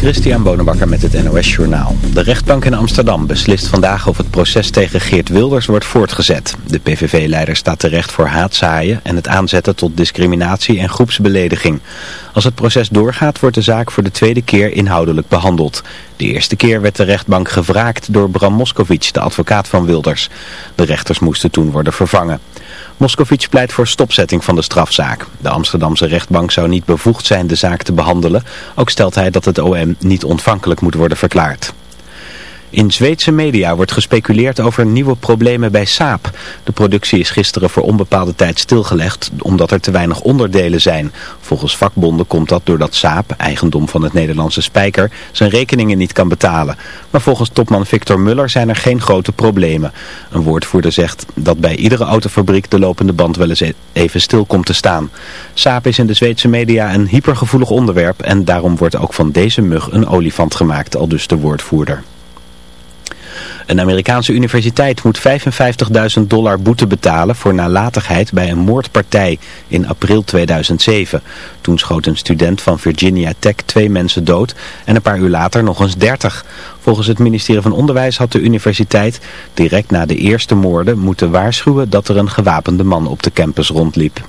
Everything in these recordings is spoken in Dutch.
Christian Bonenbakker met het NOS Journaal. De rechtbank in Amsterdam beslist vandaag of het proces tegen Geert Wilders wordt voortgezet. De PVV-leider staat terecht voor haatzaaien en het aanzetten tot discriminatie en groepsbelediging. Als het proces doorgaat wordt de zaak voor de tweede keer inhoudelijk behandeld. De eerste keer werd de rechtbank gevraagd door Bram Moskovic, de advocaat van Wilders. De rechters moesten toen worden vervangen. Moscovici pleit voor stopzetting van de strafzaak. De Amsterdamse rechtbank zou niet bevoegd zijn de zaak te behandelen. Ook stelt hij dat het OM niet ontvankelijk moet worden verklaard. In Zweedse media wordt gespeculeerd over nieuwe problemen bij Saab. De productie is gisteren voor onbepaalde tijd stilgelegd omdat er te weinig onderdelen zijn. Volgens vakbonden komt dat doordat Saab, eigendom van het Nederlandse Spijker, zijn rekeningen niet kan betalen. Maar volgens topman Victor Muller zijn er geen grote problemen. Een woordvoerder zegt dat bij iedere autofabriek de lopende band wel eens e- even stil komt te staan. Saab is in de Zweedse media een hypergevoelig onderwerp en daarom wordt ook van deze mug een olifant gemaakt, al dus de woordvoerder. Een Amerikaanse universiteit moet 55.000 dollar boete betalen voor nalatigheid bij een moordpartij in april 2007. Toen schoot een student van Virginia Tech twee mensen dood en een paar uur later nog eens 30. Volgens het ministerie van Onderwijs had de universiteit direct na de eerste moorden moeten waarschuwen dat er een gewapende man op de campus rondliep.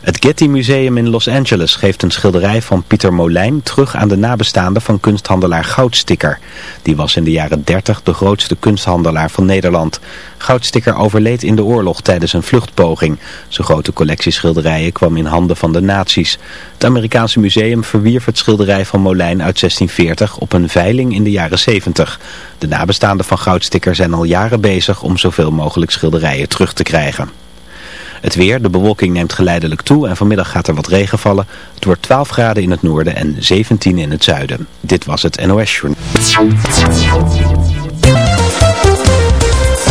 Het Getty Museum in Los Angeles geeft een schilderij van Pieter Molijn terug aan de nabestaanden van kunsthandelaar Goudsticker. Die was in de jaren 30 de grootste kunsthandelaar van Nederland. Goudsticker overleed in de oorlog tijdens een vluchtpoging. Zijn grote collectie schilderijen kwam in handen van de nazi's. Het Amerikaanse museum verwierf het schilderij van Molijn uit 1640 op een veiling in de jaren 70. De nabestaanden van Goudsticker zijn al jaren bezig om zoveel mogelijk schilderijen terug te krijgen. Het weer, de bewolking neemt geleidelijk toe en vanmiddag gaat er wat regen vallen. Het wordt 12 graden in het noorden en 17 in het zuiden. Dit was het NOS Journal.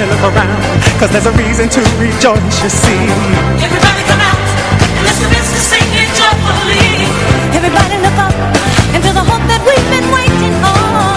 Everybody look around, cause there's a reason to rejoice, you see. Everybody come out and let's commence to sing it joyfully. Everybody look up and feel the hope that we've been waiting on.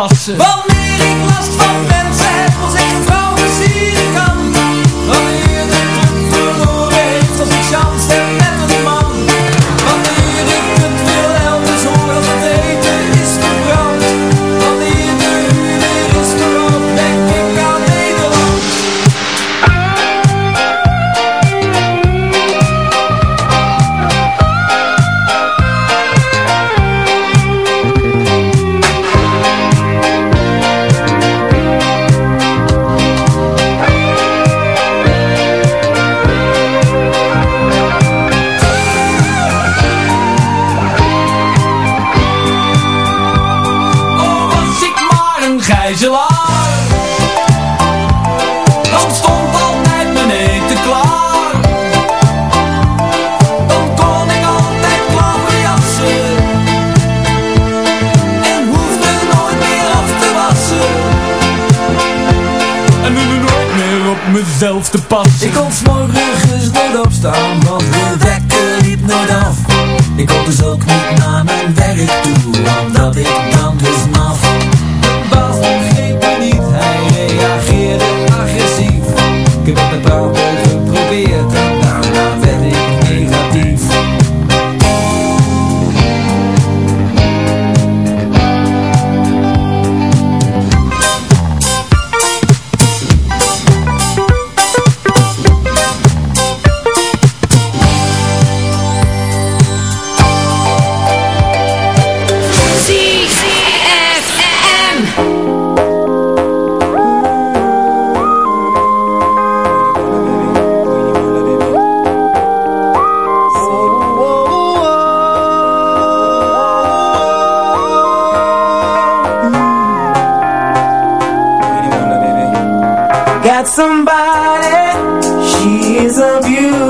Wanneer ik last van mensen heb, als ik een vrouw plezier kan de pas. Ik got somebody, she's a beauty.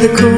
the cool